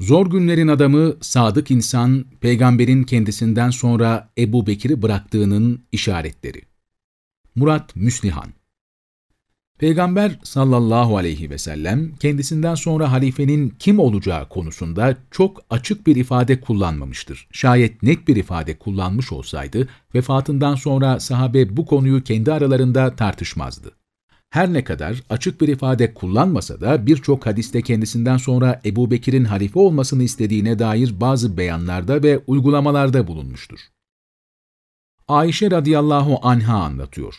Zor günlerin adamı, sadık insan, peygamberin kendisinden sonra Ebu Bekir'i bıraktığının işaretleri. Murat Müslihan Peygamber sallallahu aleyhi ve sellem kendisinden sonra halifenin kim olacağı konusunda çok açık bir ifade kullanmamıştır. Şayet net bir ifade kullanmış olsaydı vefatından sonra sahabe bu konuyu kendi aralarında tartışmazdı. Her ne kadar açık bir ifade kullanmasa da birçok hadiste kendisinden sonra Ebu Bekir'in halife olmasını istediğine dair bazı beyanlarda ve uygulamalarda bulunmuştur. Ayşe radıyallahu anha anlatıyor.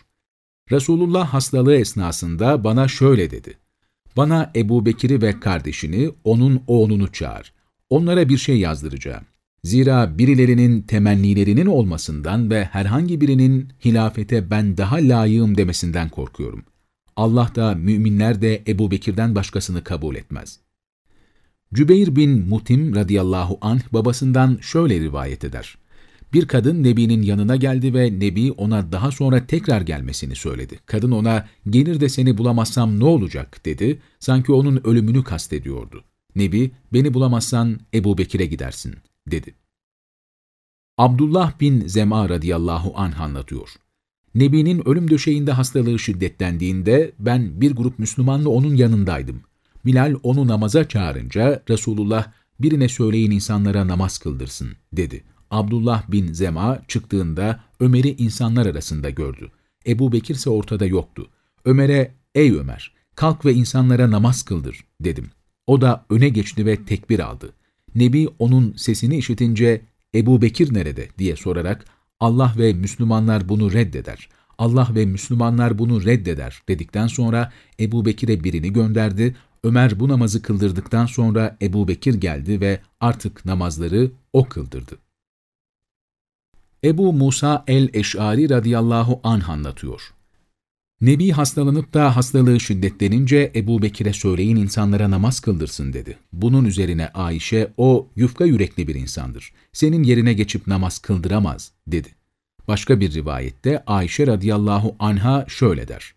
Resulullah hastalığı esnasında bana şöyle dedi. Bana Ebu Bekir'i ve kardeşini, onun oğlunu çağır. Onlara bir şey yazdıracağım. Zira birilerinin temennilerinin olmasından ve herhangi birinin hilafete ben daha layığım demesinden korkuyorum. Allah da müminler de Ebu Bekir'den başkasını kabul etmez. Cübeyr bin Mutim radıyallahu anh babasından şöyle rivayet eder. Bir kadın Nebi'nin yanına geldi ve Nebi ona daha sonra tekrar gelmesini söyledi. Kadın ona gelir de seni bulamazsam ne olacak dedi. Sanki onun ölümünü kastediyordu. Nebi beni bulamazsan Ebu Bekir'e gidersin dedi. Abdullah bin Zema radıyallahu anh anlatıyor. Nebi'nin ölüm döşeğinde hastalığı şiddetlendiğinde ben bir grup Müslümanla onun yanındaydım. Bilal onu namaza çağırınca Resulullah birine söyleyin insanlara namaz kıldırsın dedi. Abdullah bin Zema çıktığında Ömer'i insanlar arasında gördü. Ebu Bekir ise ortada yoktu. Ömer'e, ey Ömer, kalk ve insanlara namaz kıldır dedim. O da öne geçti ve tekbir aldı. Nebi onun sesini işitince, Ebu Bekir nerede diye sorarak, Allah ve Müslümanlar bunu reddeder. Allah ve Müslümanlar bunu reddeder dedikten sonra Ebu Bekir'e birini gönderdi. Ömer bu namazı kıldırdıktan sonra Ebu Bekir geldi ve artık namazları o kıldırdı. Ebu Musa el-Eş'ari radıyallahu anh anlatıyor. Nebi hastalanıp da hastalığı şiddetlenince Ebu Bekir'e söyleyin insanlara namaz kıldırsın dedi. Bunun üzerine Ayşe, o yufka yürekli bir insandır. Senin yerine geçip namaz kıldıramaz dedi. Başka bir rivayette Ayşe radıyallahu anha şöyle der.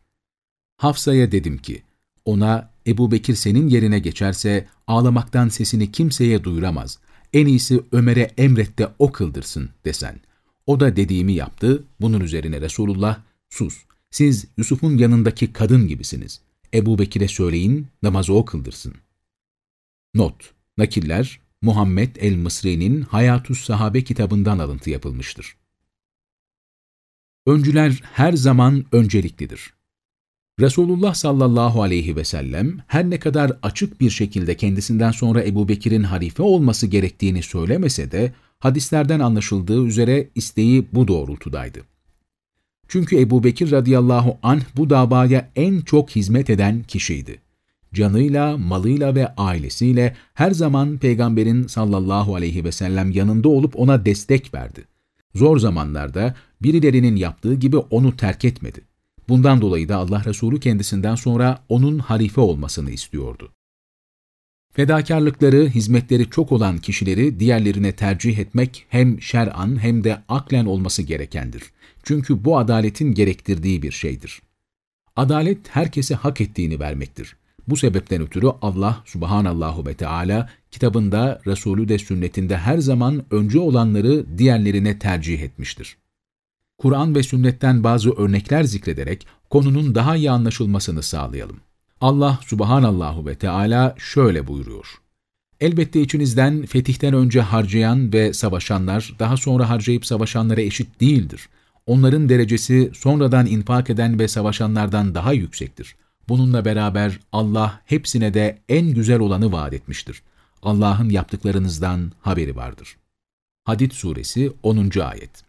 Hafsa'ya dedim ki, ona Ebu Bekir senin yerine geçerse ağlamaktan sesini kimseye duyuramaz. En iyisi Ömer'e emret de o kıldırsın desen. O da dediğimi yaptı. Bunun üzerine Resulullah, sus, siz Yusuf'un yanındaki kadın gibisiniz. Ebu Bekir'e söyleyin, namazı o kıldırsın. Not, nakiller, Muhammed el-Mısri'nin Hayatus Sahabe kitabından alıntı yapılmıştır. Öncüler her zaman önceliklidir. Resulullah sallallahu aleyhi ve sellem her ne kadar açık bir şekilde kendisinden sonra Ebu Bekir'in halife olması gerektiğini söylemese de hadislerden anlaşıldığı üzere isteği bu doğrultudaydı. Çünkü Ebu Bekir radıyallahu anh bu davaya en çok hizmet eden kişiydi. Canıyla, malıyla ve ailesiyle her zaman Peygamberin sallallahu aleyhi ve sellem yanında olup ona destek verdi. Zor zamanlarda birilerinin yaptığı gibi onu terk etmedi. Bundan dolayı da Allah Resulü kendisinden sonra onun halife olmasını istiyordu. Fedakarlıkları, hizmetleri çok olan kişileri diğerlerine tercih etmek hem şer'an hem de aklen olması gerekendir. Çünkü bu adaletin gerektirdiği bir şeydir. Adalet herkese hak ettiğini vermektir. Bu sebepten ötürü Allah subhanallahu ve Teala kitabında, Resulü de sünnetinde her zaman önce olanları diğerlerine tercih etmiştir. Kur'an ve sünnetten bazı örnekler zikrederek konunun daha iyi anlaşılmasını sağlayalım. Allah subhanallahu ve Teala şöyle buyuruyor. Elbette içinizden fetihten önce harcayan ve savaşanlar daha sonra harcayıp savaşanlara eşit değildir. Onların derecesi sonradan infak eden ve savaşanlardan daha yüksektir. Bununla beraber Allah hepsine de en güzel olanı vaat etmiştir. Allah'ın yaptıklarınızdan haberi vardır. Hadid Suresi 10. Ayet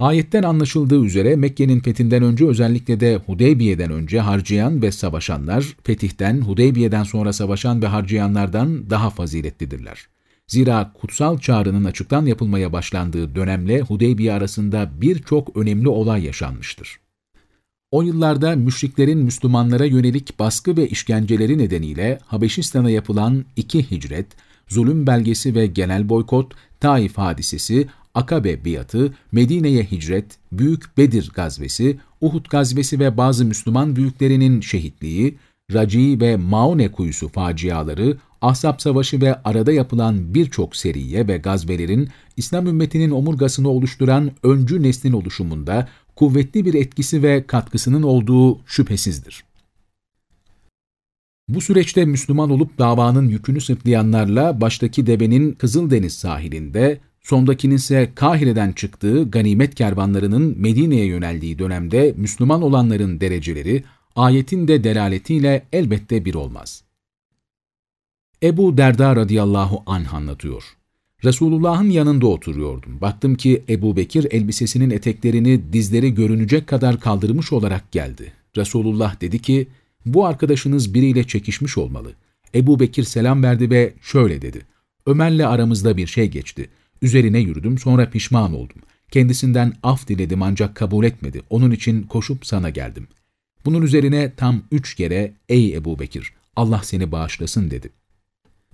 Ayetten anlaşıldığı üzere Mekke'nin fethinden önce özellikle de Hudeybiye'den önce harcayan ve savaşanlar, fetihten, Hudeybiye'den sonra savaşan ve harcayanlardan daha faziletlidirler. Zira kutsal çağrının açıktan yapılmaya başlandığı dönemle Hudeybiye arasında birçok önemli olay yaşanmıştır. O yıllarda müşriklerin Müslümanlara yönelik baskı ve işkenceleri nedeniyle Habeşistan'a yapılan iki hicret, zulüm belgesi ve genel boykot, Taif hadisesi, Akabe biatı, Medine'ye hicret, Büyük Bedir gazvesi, Uhud gazvesi ve bazı Müslüman büyüklerinin şehitliği, Raci ve Maune kuyusu faciaları, Ahzab Savaşı ve arada yapılan birçok seriye ve gazvelerin İslam ümmetinin omurgasını oluşturan öncü neslin oluşumunda kuvvetli bir etkisi ve katkısının olduğu şüphesizdir. Bu süreçte Müslüman olup davanın yükünü sırtlayanlarla baştaki devenin Kızıldeniz sahilinde, sondakinin ise Kahire'den çıktığı ganimet kervanlarının Medine'ye yöneldiği dönemde Müslüman olanların dereceleri, ayetin de delaletiyle elbette bir olmaz. Ebu Derda radıyallahu anh anlatıyor. Resulullah'ın yanında oturuyordum. Baktım ki Ebu Bekir elbisesinin eteklerini dizleri görünecek kadar kaldırmış olarak geldi. Resulullah dedi ki, bu arkadaşınız biriyle çekişmiş olmalı. Ebu Bekir selam verdi ve şöyle dedi. Ömer'le aramızda bir şey geçti. Üzerine yürüdüm sonra pişman oldum. Kendisinden af diledim ancak kabul etmedi. Onun için koşup sana geldim. Bunun üzerine tam üç kere ey Ebu Bekir Allah seni bağışlasın dedi.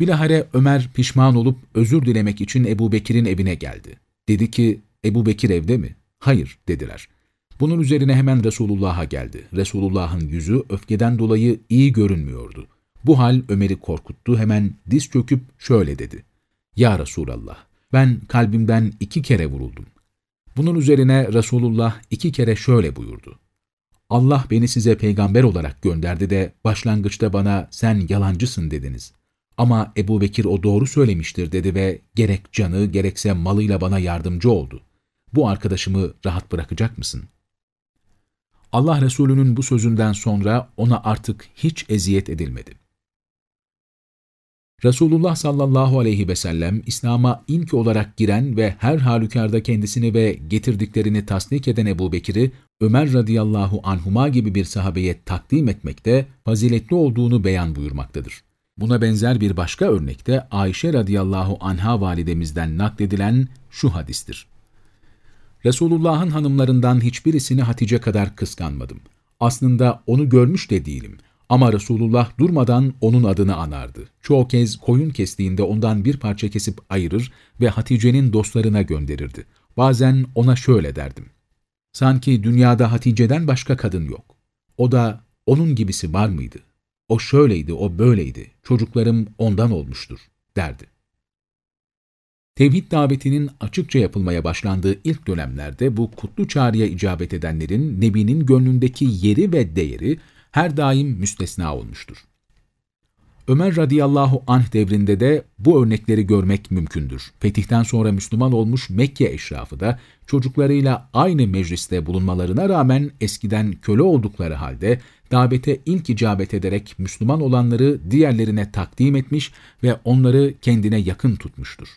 Bilahare Ömer pişman olup özür dilemek için Ebu Bekir'in evine geldi. Dedi ki Ebu Bekir evde mi? Hayır dediler. Bunun üzerine hemen Resulullah'a geldi. Resulullah'ın yüzü öfkeden dolayı iyi görünmüyordu. Bu hal Ömer'i korkuttu. Hemen diz çöküp şöyle dedi. Ya Resulallah, ben kalbimden iki kere vuruldum. Bunun üzerine Resulullah iki kere şöyle buyurdu. Allah beni size peygamber olarak gönderdi de başlangıçta bana sen yalancısın dediniz. Ama Ebu Bekir o doğru söylemiştir dedi ve gerek canı gerekse malıyla bana yardımcı oldu. Bu arkadaşımı rahat bırakacak mısın? Allah Resulü'nün bu sözünden sonra ona artık hiç eziyet edilmedi. Resulullah sallallahu aleyhi ve sellem İslam'a ilk olarak giren ve her halükarda kendisini ve getirdiklerini tasdik eden Ebu Bekir'i Ömer radıyallahu anhuma gibi bir sahabeye takdim etmekte faziletli olduğunu beyan buyurmaktadır. Buna benzer bir başka örnekte Ayşe radıyallahu anha validemizden nakledilen şu hadistir. Resulullah'ın hanımlarından hiçbirisini Hatice kadar kıskanmadım. Aslında onu görmüş de değilim. Ama Resulullah durmadan onun adını anardı. Çoğu kez koyun kestiğinde ondan bir parça kesip ayırır ve Hatice'nin dostlarına gönderirdi. Bazen ona şöyle derdim. Sanki dünyada Hatice'den başka kadın yok. O da onun gibisi var mıydı? O şöyleydi, o böyleydi. Çocuklarım ondan olmuştur, derdi. Tevhid davetinin açıkça yapılmaya başlandığı ilk dönemlerde bu kutlu çağrıya icabet edenlerin Nebi'nin gönlündeki yeri ve değeri her daim müstesna olmuştur. Ömer radıyallahu anh devrinde de bu örnekleri görmek mümkündür. Fetihten sonra Müslüman olmuş Mekke eşrafı da çocuklarıyla aynı mecliste bulunmalarına rağmen eskiden köle oldukları halde davete ilk icabet ederek Müslüman olanları diğerlerine takdim etmiş ve onları kendine yakın tutmuştur.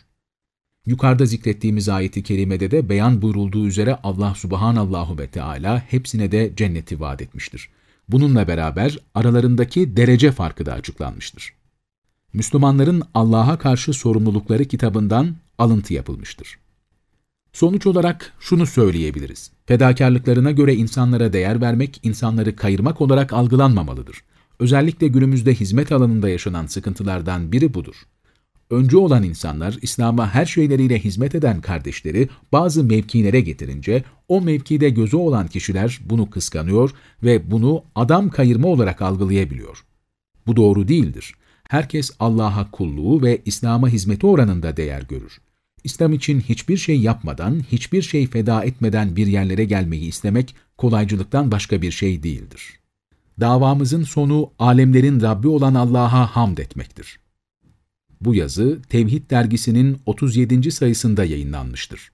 Yukarıda zikrettiğimiz ayeti kerimede de beyan buyurulduğu üzere Allah subhanallahu ve Teala hepsine de cenneti vaat etmiştir. Bununla beraber aralarındaki derece farkı da açıklanmıştır. Müslümanların Allah'a karşı sorumlulukları kitabından alıntı yapılmıştır. Sonuç olarak şunu söyleyebiliriz. Fedakarlıklarına göre insanlara değer vermek, insanları kayırmak olarak algılanmamalıdır. Özellikle günümüzde hizmet alanında yaşanan sıkıntılardan biri budur. Öncü olan insanlar İslam'a her şeyleriyle hizmet eden kardeşleri bazı mevkilere getirince o mevkide gözü olan kişiler bunu kıskanıyor ve bunu adam kayırma olarak algılayabiliyor. Bu doğru değildir. Herkes Allah'a kulluğu ve İslam'a hizmeti oranında değer görür. İslam için hiçbir şey yapmadan, hiçbir şey feda etmeden bir yerlere gelmeyi istemek kolaycılıktan başka bir şey değildir. Davamızın sonu alemlerin Rabbi olan Allah'a hamd etmektir. Bu yazı Tevhid dergisinin 37. sayısında yayınlanmıştır.